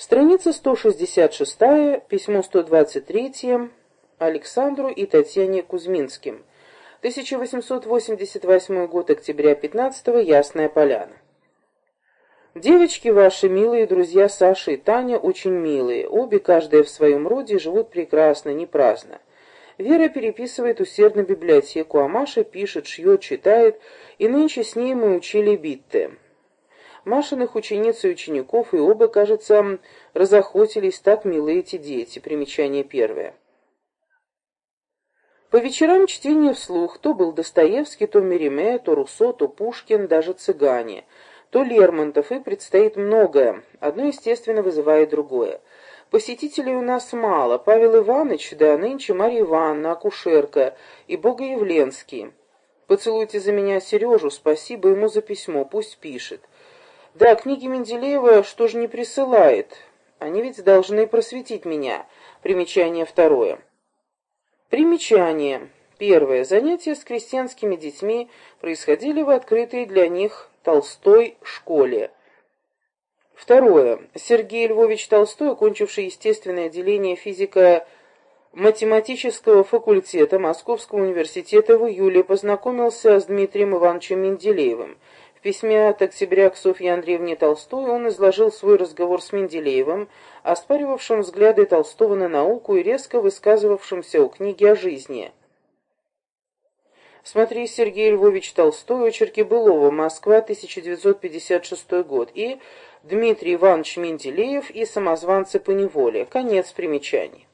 Страница 166, письмо 123 Александру и Татьяне Кузьминским. 1888 год, октября 15 -го, Ясная Поляна. Девочки ваши, милые друзья Саша и Таня, очень милые. Обе, каждая в своем роде, живут прекрасно, не праздно. Вера переписывает усердно библиотеку, а Маша пишет, шьет, читает, и нынче с ней мы учили битты. Машиных учениц и учеников, и оба, кажется, разохотились, так милые эти дети. Примечание первое. По вечерам чтение вслух то был Достоевский, то Мериме, то Руссо, то Пушкин, даже цыгане – то Лермонтов, и предстоит многое. Одно, естественно, вызывает другое. Посетителей у нас мало. Павел Иванович, да нынче Марья Ивановна, акушерка и Богоявленский. Поцелуйте за меня Сережу, спасибо ему за письмо, пусть пишет. Да, книги Менделеева что же не присылает? Они ведь должны просветить меня. Примечание второе. Примечание. Первое. Занятия с крестьянскими детьми происходили в открытой для них Толстой школе. Второе. Сергей Львович Толстой, окончивший естественное отделение физика математического факультета Московского университета в июле, познакомился с Дмитрием Ивановичем Менделеевым. В письме от октября к Софье Андреевне Толстой он изложил свой разговор с Менделеевым, оспаривавшим взгляды Толстого на науку и резко высказывавшимся о книге о жизни. Смотри Сергей Львович Толстой, очерки Былова, Москва, 1956 год, и Дмитрий Иванович Менделеев и самозванцы по неволе. Конец примечаний.